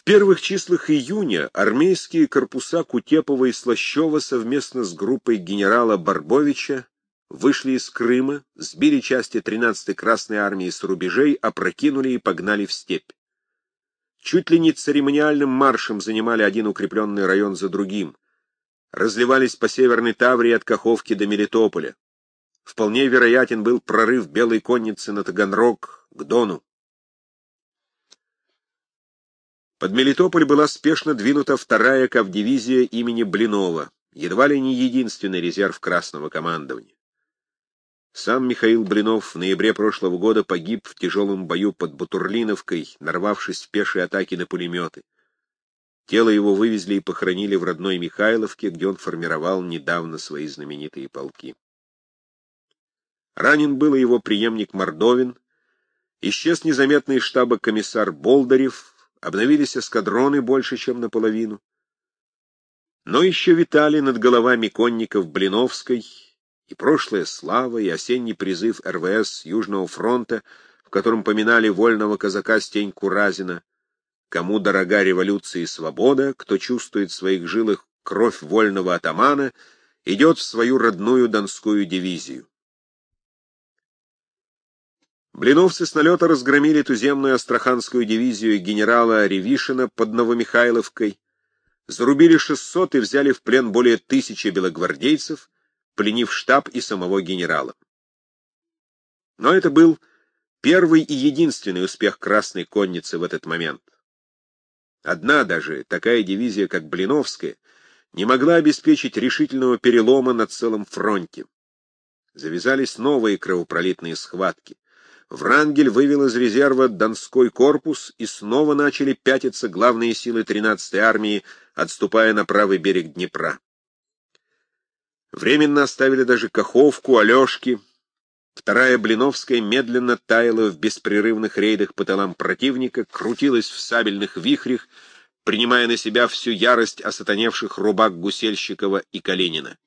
В первых числах июня армейские корпуса Кутепова и Слащева совместно с группой генерала Барбовича вышли из Крыма, сбили части 13-й Красной армии с рубежей, опрокинули и погнали в степь. Чуть ли не церемониальным маршем занимали один укрепленный район за другим. Разливались по Северной Таврии от Каховки до Мелитополя. Вполне вероятен был прорыв белой конницы на Таганрог к Дону. Под Мелитополь была спешно двинута вторая кавдивизия имени Блинова, едва ли не единственный резерв Красного командования. Сам Михаил Блинов в ноябре прошлого года погиб в тяжелом бою под Бутурлиновкой, нарвавшись в пешие атаки на пулеметы. Тело его вывезли и похоронили в родной Михайловке, где он формировал недавно свои знаменитые полки. Ранен был его преемник Мордовин, исчез незаметный штаба комиссар Болдырев, обновились эскадроны больше, чем наполовину. Но еще витали над головами конников Блиновской и прошлая слава, и осенний призыв РВС Южного фронта, в котором поминали вольного казака Стеньку Разина, кому дорога революция и свобода, кто чувствует в своих жилах кровь вольного атамана, идет в свою родную донскую дивизию. Блиновцы с налета разгромили туземную астраханскую дивизию генерала Ревишина под Новомихайловкой, зарубили 600 и взяли в плен более тысячи белогвардейцев, пленив штаб и самого генерала. Но это был первый и единственный успех Красной Конницы в этот момент. Одна даже, такая дивизия, как Блиновская, не могла обеспечить решительного перелома на целом фронте. Завязались новые кровопролитные схватки. Врангель вывел из резерва Донской корпус, и снова начали пятиться главные силы 13-й армии, отступая на правый берег Днепра. Временно оставили даже Каховку, Алешки. Вторая Блиновская медленно таяла в беспрерывных рейдах по тылам противника, крутилась в сабельных вихрях, принимая на себя всю ярость осатаневших рубак Гусельщикова и Калинина.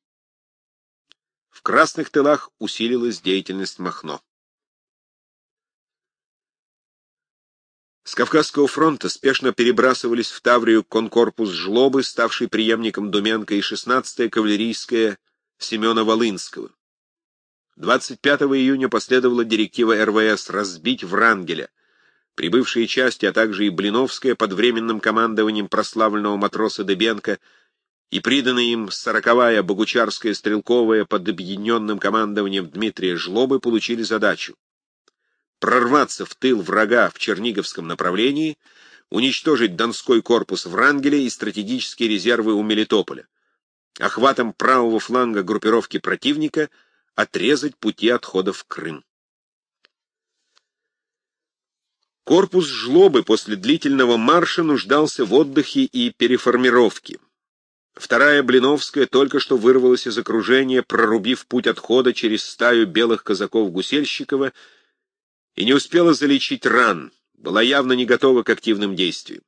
В красных тылах усилилась деятельность Махно. С Кавказского фронта спешно перебрасывались в Таврию конкорпус Жлобы, ставший преемником Думенко, и 16-я кавалерийская Семена Волынского. 25 июня последовала директива РВС разбить Врангеля. Прибывшие части, а также и Блиновская под временным командованием прославленного матроса Дебенко и приданная им сороковая Богучарская стрелковая под объединенным командованием Дмитрия Жлобы получили задачу прорваться в тыл врага в Черниговском направлении, уничтожить Донской корпус Врангеля и стратегические резервы у Мелитополя, охватом правого фланга группировки противника отрезать пути отхода в Крым. Корпус Жлобы после длительного марша нуждался в отдыхе и переформировке. Вторая Блиновская только что вырвалась из окружения, прорубив путь отхода через стаю белых казаков Гусельщикова и не успела залечить ран, была явно не готова к активным действиям.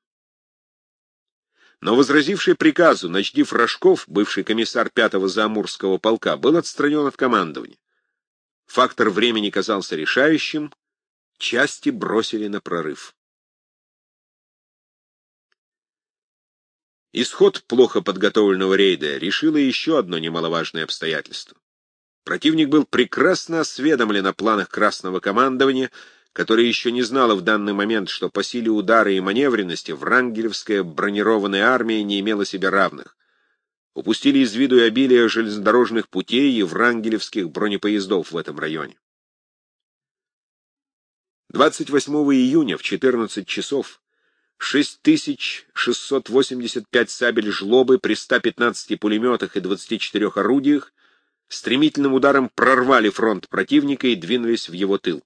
Но возразивший приказу Ночдив Рожков, бывший комиссар пятого Заамурского полка, был отстранен от командования. Фактор времени казался решающим, части бросили на прорыв. Исход плохо подготовленного рейда решило еще одно немаловажное обстоятельство. Противник был прекрасно осведомлен о планах Красного командования, которое еще не знало в данный момент, что по силе удара и маневренности Врангелевская бронированная армия не имела себе равных. Упустили из виду и обилие железнодорожных путей и врангелевских бронепоездов в этом районе. 28 июня в 14 часов 6685 сабель жлобы при 115 пулеметах и 24 орудиях стремительным ударом прорвали фронт противника и двинулись в его тыл.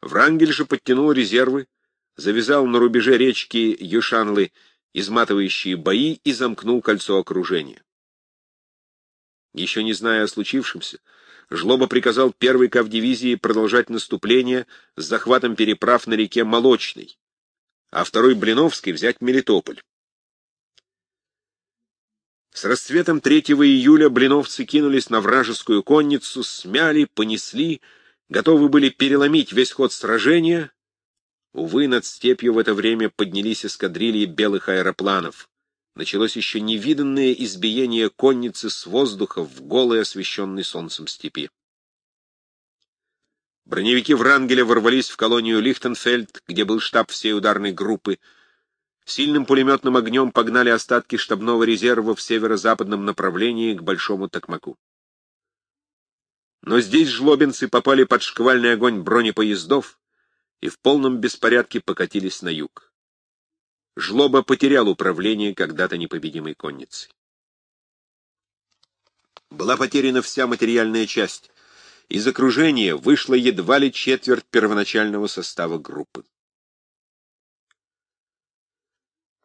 Врангель же подтянул резервы, завязал на рубеже речки Юшанлы изматывающие бои и замкнул кольцо окружения. Еще не зная о случившемся, Жлоба приказал первой кавдивизии продолжать наступление с захватом переправ на реке Молочной, а второй Блиновской взять Мелитополь. С расцветом 3 июля блиновцы кинулись на вражескую конницу, смяли, понесли, готовы были переломить весь ход сражения, Увы, над степью в это время поднялись эскадрильи белых аэропланов. Началось еще невиданное избиение конницы с воздуха в голой, освещенной солнцем степи. Броневики Врангеля ворвались в колонию Лихтенфельд, где был штаб всей ударной группы. Сильным пулеметным огнем погнали остатки штабного резерва в северо-западном направлении к Большому Токмаку. Но здесь жлобинцы попали под шквальный огонь бронепоездов и в полном беспорядке покатились на юг. Жлоба потерял управление когда-то непобедимой конницей. Была потеряна вся материальная часть. Из окружения вышла едва ли четверть первоначального состава группы.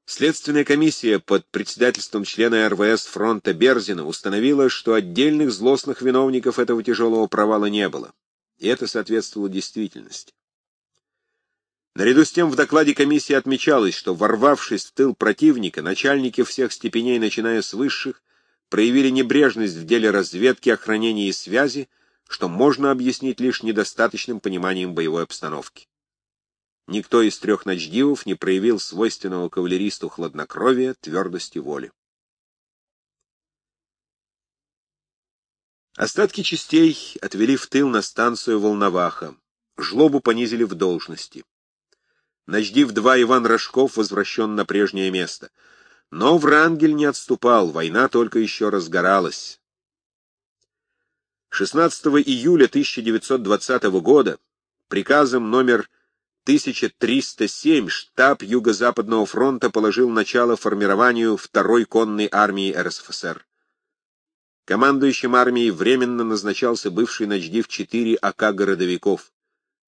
Следственная комиссия под председательством члена РВС фронта Берзина установила, что отдельных злостных виновников этого тяжелого провала не было. И это соответствовало действительности. Наряду с тем в докладе комиссии отмечалось, что, ворвавшись в тыл противника, начальники всех степеней, начиная с высших, проявили небрежность в деле разведки, охранения и связи, что можно объяснить лишь недостаточным пониманием боевой обстановки. Никто из трех ночдивов не проявил свойственного кавалеристу хладнокровия, твердости воли. Остатки частей отвели в тыл на станцию Волноваха. Жлобу понизили в должности. Ночдив-2 Иван Рожков возвращен на прежнее место. Но Врангель не отступал, война только еще разгоралась. 16 июля 1920 года приказом номер 1307 штаб Юго-Западного фронта положил начало формированию второй конной армии РСФСР. Командующим армией временно назначался бывший начдив 4 АК городовиков,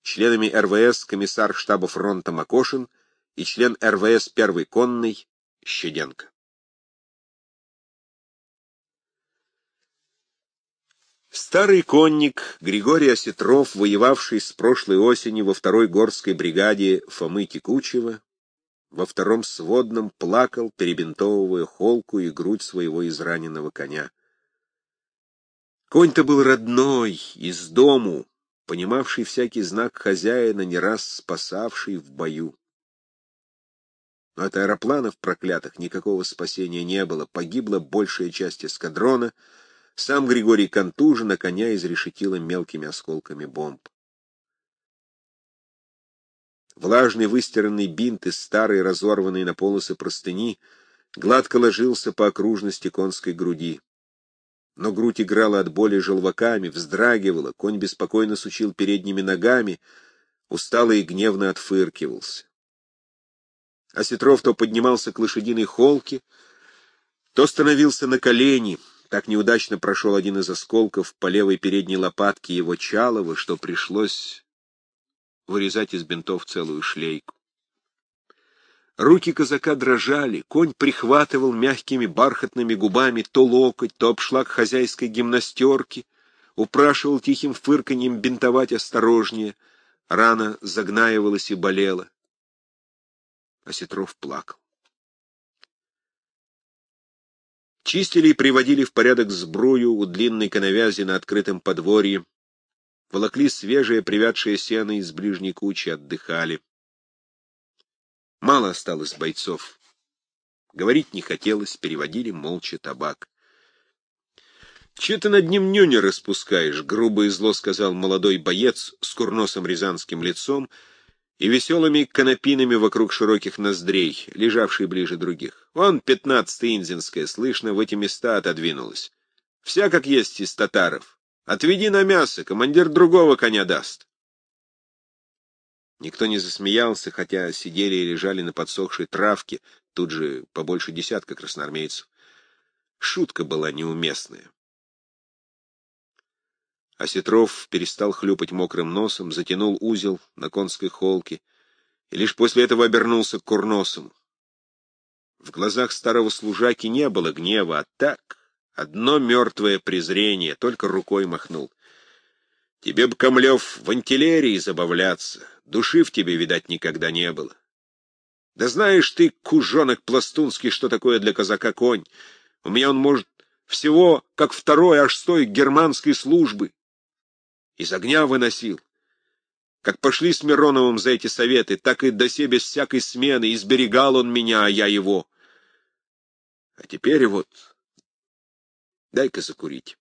членами РВС комиссар штаба фронта Макошин и член РВС первой конной Щеденко. Старый конник Григорий Осетров, воевавший с прошлой осени во второй горской бригаде Фомы Текучева, во втором сводном плакал, перебинтовывая холку и грудь своего израненного коня. Конь-то был родной, из дому, понимавший всякий знак хозяина, не раз спасавший в бою. Но от аэропланов проклятых никакого спасения не было, погибла большая часть эскадрона — сам Григорий контужен, а коня изрешетило мелкими осколками бомб. Влажный выстиранный бинт из старой, разорванной на полосы простыни, гладко ложился по окружности конской груди. Но грудь играла от боли желваками, вздрагивала, конь беспокойно сучил передними ногами, устало и гневно отфыркивался. Осетров то поднимался к лошадиной холке, то становился на колени — так неудачно прошел один из осколков по левой передней лопатке его Чалова, что пришлось вырезать из бинтов целую шлейку. Руки казака дрожали, конь прихватывал мягкими бархатными губами то локоть, то обшлаг хозяйской гимнастерки, упрашивал тихим фырканьем бинтовать осторожнее, рана загнаивалась и болела. Осетров плакал. Чистили и приводили в порядок сбрую у длинной коновязи на открытом подворье, волокли свежее привядшее сено из ближней кучи, отдыхали. Мало осталось бойцов. Говорить не хотелось, переводили молча табак. — Че ты над ним нюня распускаешь? — грубо и зло сказал молодой боец с курносым рязанским лицом и веселыми канопинами вокруг широких ноздрей, лежавшей ближе других. Вон пятнадцатая Инзинская, слышно, в эти места отодвинулась. Вся как есть из татаров. Отведи на мясо, командир другого коня даст. Никто не засмеялся, хотя сидели и лежали на подсохшей травке, тут же побольше десятка красноармейцев. Шутка была неуместная. Осетров перестал хлюпать мокрым носом, затянул узел на конской холке и лишь после этого обернулся к Курносому. В глазах старого служаки не было гнева, а так, одно мертвое презрение, только рукой махнул. Тебе б, Камлев, в антилерии забавляться, души в тебе, видать, никогда не было. Да знаешь ты, кужонок пластунский, что такое для казака конь? У меня он, может, всего, как второй аж стой германской службы. Из огня выносил. Как пошли с Мироновым за эти советы, так и до себе без всякой смены, изберегал он меня, а я его. А теперь вот, дай-ка закурить.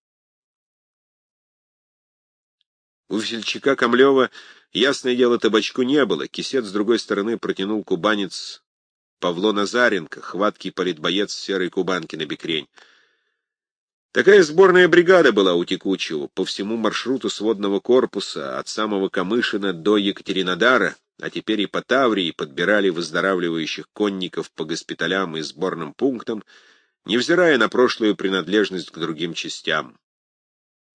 У весельчака Камлева, ясное дело, табачку не было. Кисет с другой стороны протянул кубанец Павло Назаренко, хваткий политбоец серой кубанки на бекрень. Такая сборная бригада была у Текучего по всему маршруту сводного корпуса, от самого Камышина до Екатеринодара, а теперь и по Таврии подбирали выздоравливающих конников по госпиталям и сборным пунктам, невзирая на прошлую принадлежность к другим частям.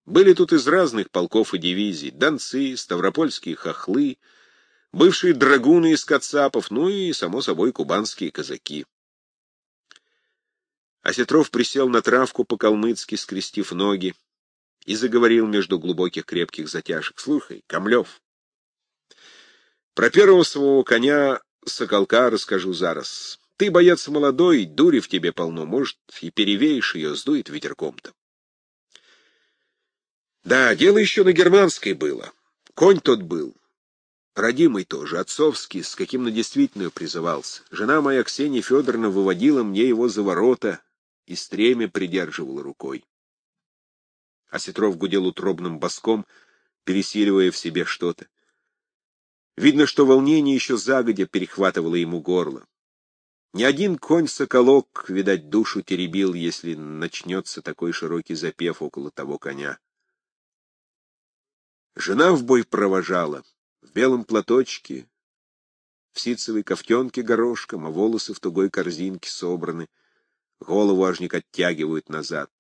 Были тут из разных полков и дивизий — донцы, ставропольские хохлы, бывшие драгуны из кацапов, ну и, само собой, кубанские казаки. Осетров присел на травку по-калмыцки, скрестив ноги, и заговорил между глубоких крепких затяжек. — Слушай, Камлев, про первого своего коня Соколка расскажу зараз. Ты, боец молодой, дури в тебе полно, может, и перевеешь ее, сдует ветерком-то. Да, дело еще на германской было. Конь тот был. Родимый тоже, отцовский, с каким на действительную призывался. Жена моя Ксения Федоровна выводила мне его за ворота и стремя придерживала рукой. А Сетров гудел утробным боском, пересиливая в себе что-то. Видно, что волнение еще загодя перехватывало ему горло. Ни один конь-соколок, видать, душу теребил, если начнется такой широкий запев около того коня. Жена в бой провожала, в белом платочке, в ситцевой кофтенке горошком, а волосы в тугой корзинке собраны, голову ажник оттягивают назад.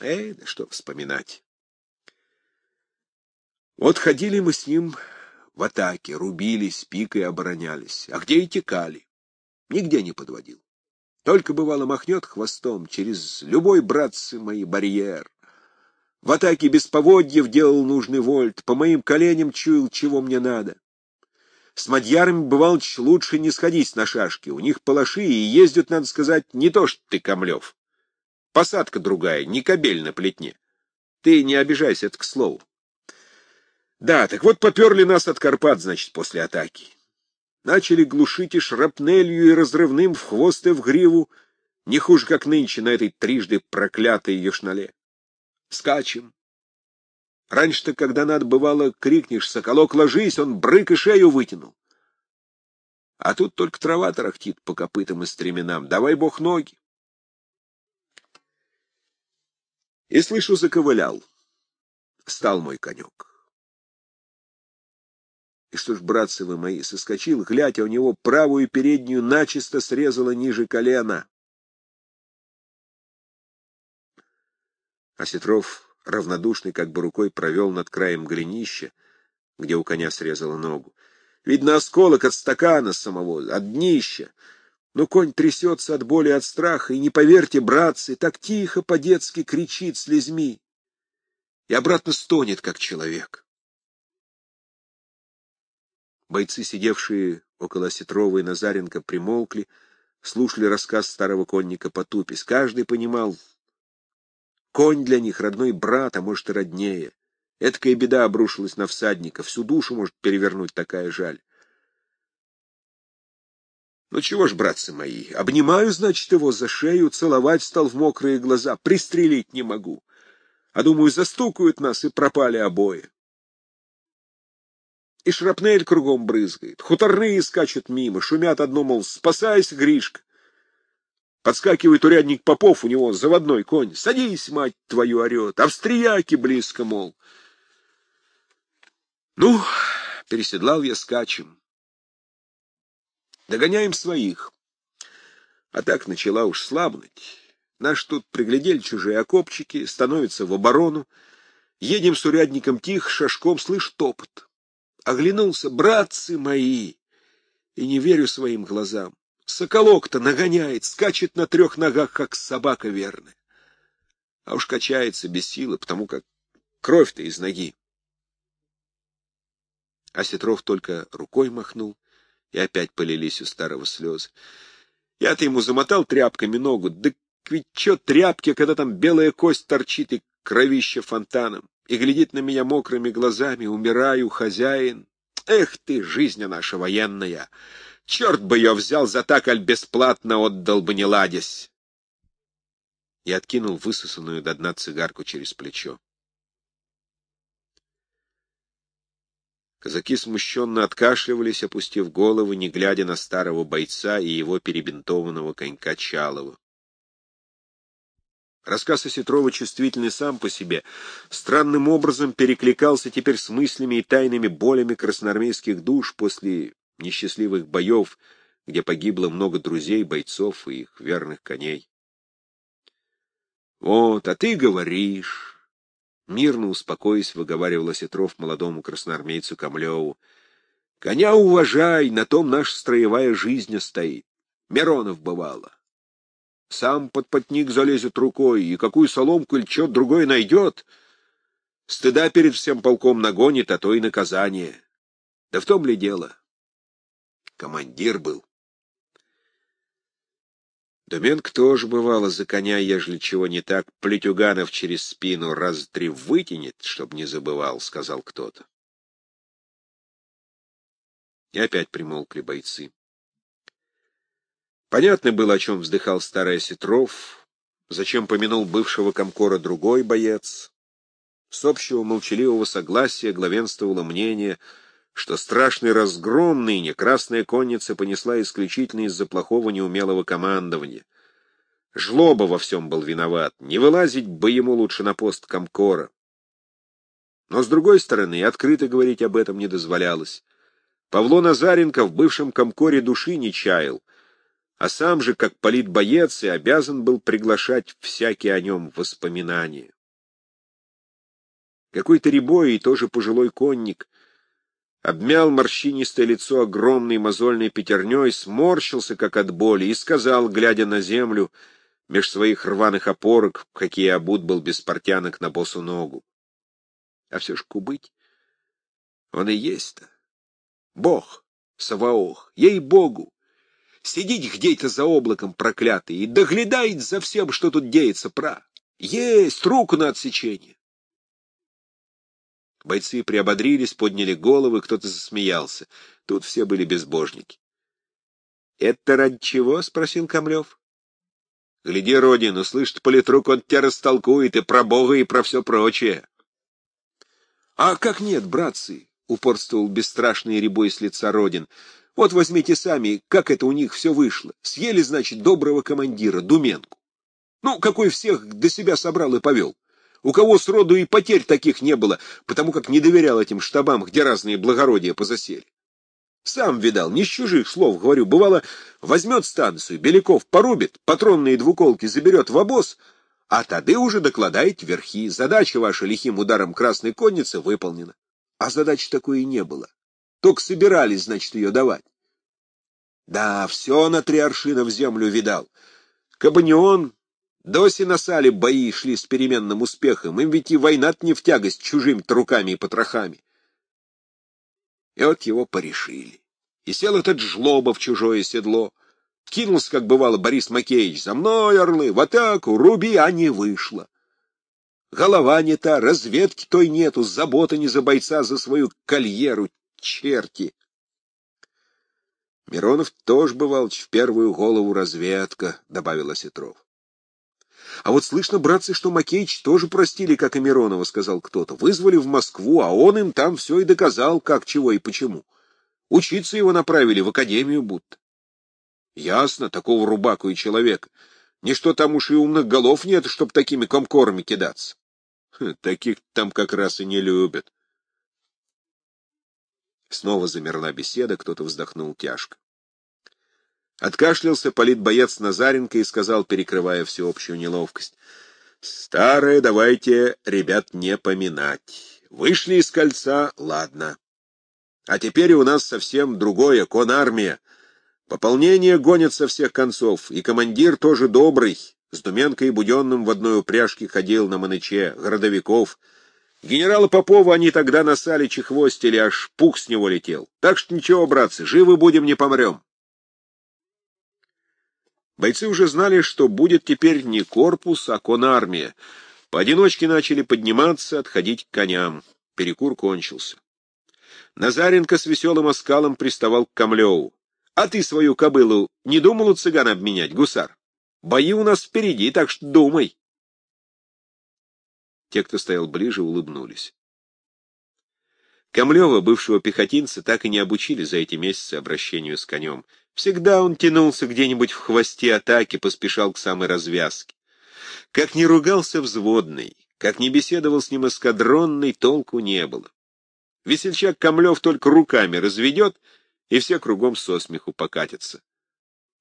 Эй, да что вспоминать. Вот ходили мы с ним в атаке, рубились, пикой оборонялись. А где и текали? Нигде не подводил. Только, бывало, махнет хвостом через любой, братцы мои, барьер. В атаке без поводьев делал нужный вольт, по моим коленям чуял, чего мне надо. С мадьярами, бывал, лучше не сходись на шашки, у них палаши, и ездят, надо сказать, не то что ты, Камлев. Посадка другая, не кобель на плетне. Ты не обижайся, это к слову. Да, так вот поперли нас от Карпат, значит, после атаки. Начали глушить и шрапнелью, и разрывным в хвост и в гриву, не хуже, как нынче на этой трижды проклятой ешнале скачем. Раньше-то, когда надо бывало, крикнешь «Соколок, ложись!» он брык и шею вытянул. А тут только трава тарахтит по копытам и стременам. Давай бог ноги. И, слышу, заковылял. Стал мой конек. И что ж, братцы вы мои, соскочил, глядя, у него правую переднюю начисто срезало ниже колена. А Сетров, равнодушный, как бы рукой провел над краем голенища, где у коня срезала ногу. Видно, осколок от стакана самого, от днища. Но конь трясется от боли, от страха, и не поверьте, братцы, так тихо по-детски кричит слезьми и обратно стонет, как человек. Бойцы, сидевшие около Сетрова и Назаренко, примолкли, слушали рассказ старого конника потупись. Каждый понимал, Конь для них родной брат, а может и роднее. Эдакая беда обрушилась на всадника, всю душу может перевернуть такая жаль. Ну чего ж, братцы мои, обнимаю, значит, его за шею, целовать стал в мокрые глаза, пристрелить не могу. А думаю, застукают нас, и пропали обои. И шрапнель кругом брызгает, хуторные скачут мимо, шумят одно, мол, спасайся, Гришка. Подскакивает урядник Попов, у него заводной конь. «Садись, мать твою, орет! Австрияки близко, мол!» Ну, переседлал я скачем. Догоняем своих. А так начала уж слабнуть. Наш тут приглядели чужие окопчики, становятся в оборону. Едем с урядником тихо, шашком, слышь, топот. Оглянулся, братцы мои, и не верю своим глазам. Соколок-то нагоняет, скачет на трех ногах, как собака верная. А уж качается без силы, потому как кровь-то из ноги. А Сетров только рукой махнул, и опять полились у старого слезы. Я-то ему замотал тряпками ногу, да ведь чё тряпки, когда там белая кость торчит и кровище фонтаном. и глядит на меня мокрыми глазами. Умираю, хозяин. Эх ты, жизнь наша военная! Черт бы ее взял, за так, аль бесплатно отдал бы не ладясь. И откинул высосанную до дна цигарку через плечо. Казаки смущенно откашливались, опустив головы, не глядя на старого бойца и его перебинтованного конька Чалова. Рассказ Осетрова, чувствительный сам по себе, странным образом перекликался теперь с мыслями и тайными болями красноармейских душ после несчастливых боев, где погибло много друзей, бойцов и их верных коней. «Вот, а ты говоришь...» Мирно успокоясь, выговаривал Осетров молодому красноармейцу Камлеву. «Коня уважай, на том наша строевая жизнь стоит. Миронов бывало. Сам под потник залезет рукой, и какую соломку или что другое найдет, стыда перед всем полком нагонит, а то и наказание. Да в том ли дело? Командир был. Доменк тоже бывало за коня, ежели чего не так, плетюганов через спину раз три вытянет, чтоб не забывал, — сказал кто-то. И опять примолкли бойцы. Понятно было, о чем вздыхал старый Осетров, зачем помянул бывшего комкора другой боец. С общего молчаливого согласия главенствовало мнение — что страшный разгром ныне Красная Конница понесла исключительно из-за плохого неумелого командования. Жлоба во всем был виноват, не вылазить бы ему лучше на пост Комкора. Но, с другой стороны, открыто говорить об этом не дозволялось. Павло Назаренко в бывшем Комкоре души не чаял, а сам же, как политбоец, и обязан был приглашать всякие о нем воспоминания. Какой-то рябой и тоже пожилой конник — обмял морщинистое лицо огромной мозольной пятерней, сморщился, как от боли, и сказал, глядя на землю, меж своих рваных опорок, какие обут был без портянок на босу ногу. А все ж кубыть, он и есть-то. Бог, Саваох, ей-богу, сидеть где-то за облаком проклятый и доглядает за всем, что тут деется, пра. Есть руку на отсечение. Бойцы приободрились, подняли головы, кто-то засмеялся. Тут все были безбожники. — Это ради чего? — спросил Камлев. — Гляди, Родин, услышит политрук, он тебя растолкует и про Бога, и про все прочее. — А как нет, братцы? — упорствовал бесстрашный рябой с лица Родин. — Вот возьмите сами, как это у них все вышло. Съели, значит, доброго командира, Думенку. Ну, какой всех до себя собрал и повел у кого сроду и потерь таких не было, потому как не доверял этим штабам, где разные благородия позасели. Сам видал, не с чужих слов говорю, бывало, возьмет станцию, Беляков порубит, патронные двуколки заберет в обоз, а тады уже докладает верхи. Задача ваша лихим ударом красной конницы выполнена. А задачи такой и не было. Только собирались, значит, ее давать. Да, все на три аршина в землю видал. Кабы не он, Доси на сале бои шли с переменным успехом, им ведь и война не в тягость чужими-то руками и потрохами. И вот его порешили. И сел этот жлоба в чужое седло. Кинулся, как бывало, Борис Макеевич, за мной, орлы, в атаку, руби, а не вышло. Голова не та, разведки той нету, забота не за бойца, за свою кольеру, черти. Миронов тоже бывал в первую голову разведка, — добавил Осетров. А вот слышно, братцы, что Макеич тоже простили, как и Миронова, — сказал кто-то. Вызвали в Москву, а он им там все и доказал, как, чего и почему. Учиться его направили в академию будто. Ясно, такого рубаку и человека. Ничто там уж и умных голов нет, чтоб такими комкорами кидаться. Хм, таких там как раз и не любят. Снова замерла беседа, кто-то вздохнул тяжко. Откашлялся политбоец Назаренко и сказал, перекрывая всеобщую неловкость. «Старое давайте, ребят, не поминать. Вышли из кольца, ладно. А теперь у нас совсем другое, конармия. Пополнение гонят со всех концов, и командир тоже добрый. С Думенко и Буденным в одной упряжке ходил на Маныче, городовиков. Генерала Попова они тогда на Саличе хвостили, аж пух с него летел. Так что ничего, братцы, живы будем, не помрем. Бойцы уже знали, что будет теперь не корпус, а конармия. Поодиночке начали подниматься, отходить к коням. Перекур кончился. Назаренко с веселым оскалом приставал к Камлеву. — А ты свою кобылу не думал у цыган обменять, гусар? Бои у нас впереди, так что думай. Те, кто стоял ближе, улыбнулись. Камлева, бывшего пехотинца, так и не обучили за эти месяцы обращению с конем. Всегда он тянулся где-нибудь в хвосте атаки, поспешал к самой развязке. Как ни ругался взводный, как ни беседовал с ним эскадронный, толку не было. Весельчак Камлев только руками разведет, и все кругом со смеху покатятся.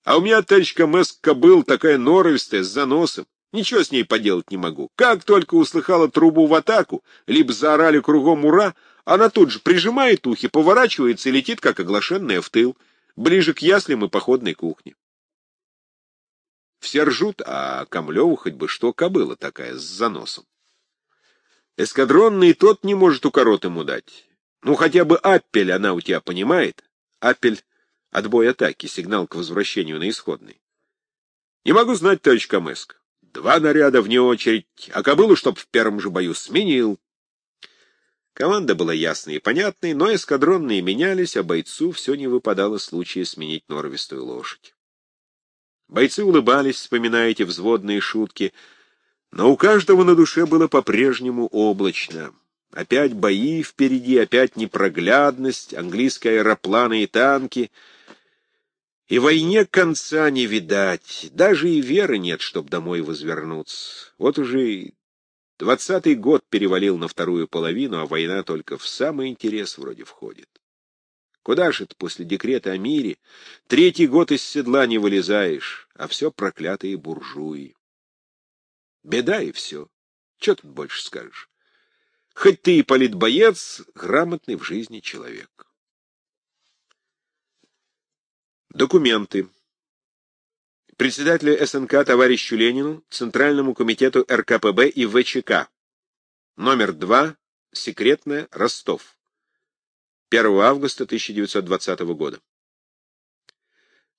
А у меня, товарищ Камэска, был такая норовистая, с заносом. Ничего с ней поделать не могу. Как только услыхала трубу в атаку, либо заорали кругом «Ура!», она тут же прижимает ухи, поворачивается и летит, как оглашенная, в тыл, ближе к яслям и походной кухне. Все ржут, а Камлеву хоть бы что кобыла такая с заносом. Эскадронный тот не может укорот ему дать. Ну, хотя бы аппель она у тебя понимает. Аппель — отбой атаки, сигнал к возвращению на исходный. Не могу знать, товарищ Камеск. Два наряда вне очередь, а кобылу, чтоб в первом же бою сменил. Команда была ясной и понятной, но эскадронные менялись, а бойцу все не выпадало случая сменить норовистую лошадь. Бойцы улыбались, вспоминая эти взводные шутки, но у каждого на душе было по-прежнему облачно. Опять бои впереди, опять непроглядность, английские аэропланы и танки. И войне конца не видать, даже и веры нет, чтоб домой возвернуться. Вот уже двадцатый год перевалил на вторую половину, а война только в самый интерес вроде входит. Куда же ты после декрета о мире? Третий год из седла не вылезаешь, а все проклятые буржуи. Беда и все. Че тут больше скажешь? Хоть ты и политбоец, грамотный в жизни человек. Документы. Председателю СНК товарищу Ленину, Центральному комитету РКПБ и ВЧК. Номер 2. Секретная. Ростов. 1 августа 1920 года.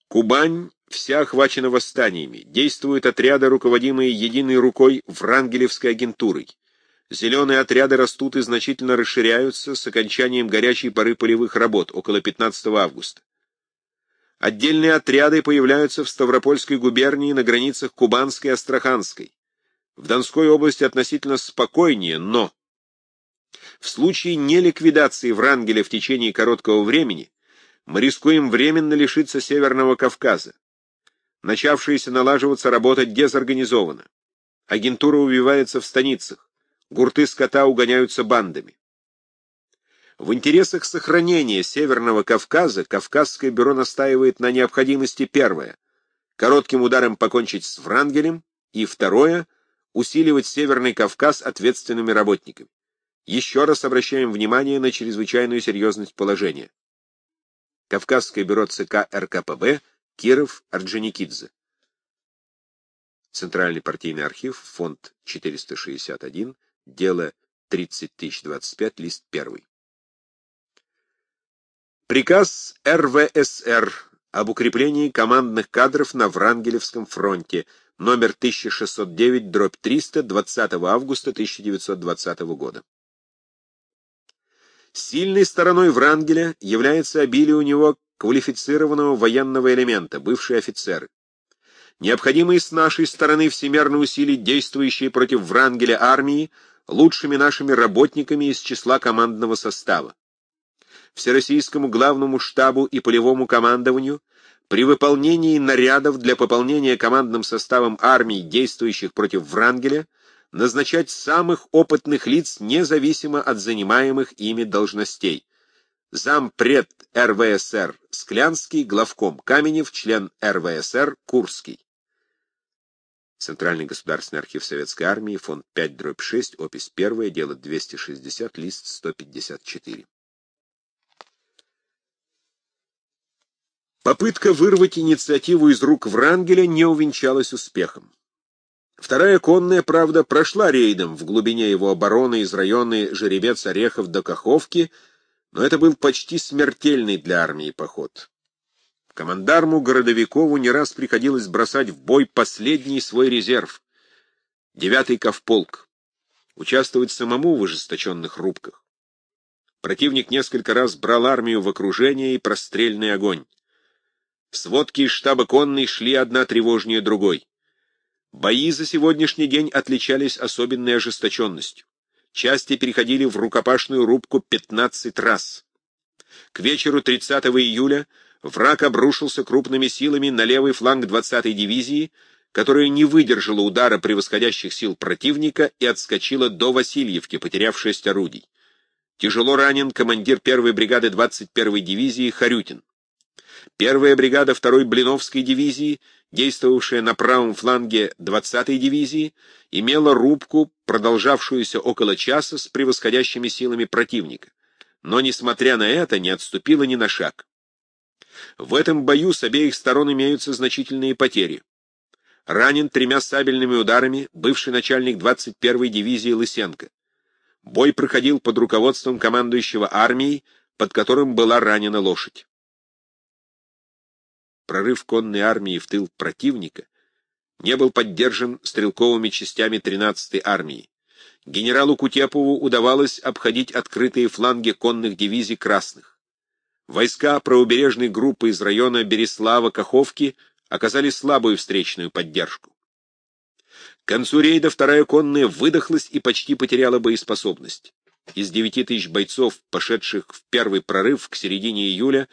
Кубань вся охвачена восстаниями. Действуют отряды, руководимые единой рукой Врангелевской агентурой. Зеленые отряды растут и значительно расширяются с окончанием горячей поры полевых работ около 15 августа. Отдельные отряды появляются в Ставропольской губернии на границах Кубанской и Астраханской. В Донской области относительно спокойнее, но в случае неликвидации Врангеля в течение короткого времени мы рискуем временно лишиться Северного Кавказа. Начавшаяся налаживаться работа дезорганизована. Агентура убивается в станицах. Гурты скота угоняются бандами. В интересах сохранения Северного Кавказа Кавказское бюро настаивает на необходимости первое — коротким ударом покончить с Врангелем, и второе — усиливать Северный Кавказ ответственными работниками. Еще раз обращаем внимание на чрезвычайную серьезность положения. Кавказское бюро ЦК РКПБ, Киров, Орджоникидзе. Центральный партийный архив, фонд 461, Дело 30025, лист 1. Приказ РВСР об укреплении командных кадров на Врангелевском фронте, номер 1609, дробь 300, 20 августа 1920 года. Сильной стороной Врангеля является обилие у него квалифицированного военного элемента, бывшие офицеры. Необходимо с нашей стороны всемерно усилить действующие против Врангеля армии лучшими нашими работниками из числа командного состава. Всероссийскому главному штабу и полевому командованию при выполнении нарядов для пополнения командным составом армий, действующих против Врангеля, назначать самых опытных лиц независимо от занимаемых ими должностей. Зампред РВСР Склянский, главком Каменев, член РВСР Курский. Центральный государственный архив Советской Армии, фонд 5, дробь 6, опись 1, дело 260, лист 154. Попытка вырвать инициативу из рук Врангеля не увенчалась успехом. Вторая конная, правда, прошла рейдом в глубине его обороны из района Жеребец-Орехов до Каховки, но это был почти смертельный для армии поход. Командарму Городовикову не раз приходилось бросать в бой последний свой резерв — девятый ковполк. участвовать самому в ожесточенных рубках. Противник несколько раз брал армию в окружение и прострельный огонь. Сводки из штаба конной шли одна тревожнее другой. Бои за сегодняшний день отличались особенной ожесточенностью. Части переходили в рукопашную рубку 15 раз. К вечеру 30 июля враг обрушился крупными силами на левый фланг 20-й дивизии, которая не выдержала удара превосходящих сил противника и отскочила до Васильевки, потеряв шесть орудий. Тяжело ранен командир первой бригады 21-й дивизии Харютин. Первая бригада 2-й Блиновской дивизии, действовавшая на правом фланге 20-й дивизии, имела рубку, продолжавшуюся около часа с превосходящими силами противника, но, несмотря на это, не отступила ни на шаг. В этом бою с обеих сторон имеются значительные потери. Ранен тремя сабельными ударами бывший начальник 21-й дивизии Лысенко. Бой проходил под руководством командующего армией, под которым была ранена лошадь. Прорыв конной армии в тыл противника не был поддержан стрелковыми частями 13-й армии. Генералу Кутепову удавалось обходить открытые фланги конных дивизий красных. Войска правобережной группы из района Береслава-Каховки оказали слабую встречную поддержку. К концу рейда вторая конная выдохлась и почти потеряла боеспособность. Из девяти тысяч бойцов, пошедших в первый прорыв к середине июля,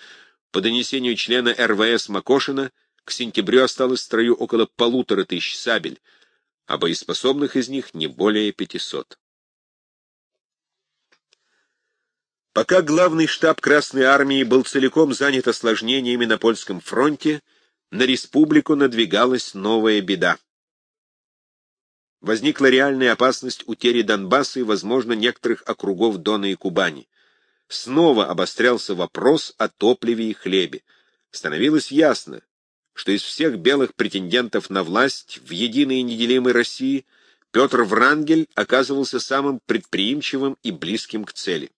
по донесению члена РВС Макошина, к сентябрю осталось в строю около полутора тысяч сабель, а боеспособных из них не более пятисот. Пока главный штаб Красной Армии был целиком занят осложнениями на польском фронте, на республику надвигалась новая беда возникла реальная опасность утери Донбасса и, возможно, некоторых округов Дона и Кубани. Снова обострялся вопрос о топливе и хлебе. Становилось ясно, что из всех белых претендентов на власть в единой и неделимой России Петр Врангель оказывался самым предприимчивым и близким к цели.